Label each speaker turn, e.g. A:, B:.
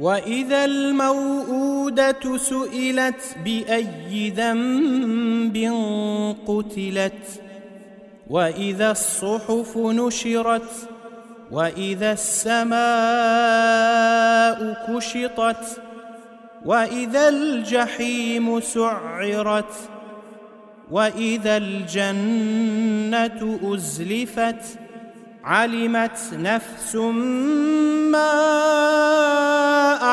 A: وإذا الموءودة سئلت بأي ذنب قتلت وإذا الصحف نشرت وإذا السماء كشطت وإذا الجحيم سعرت وإذا الجنة أزلفت علمت نفس ما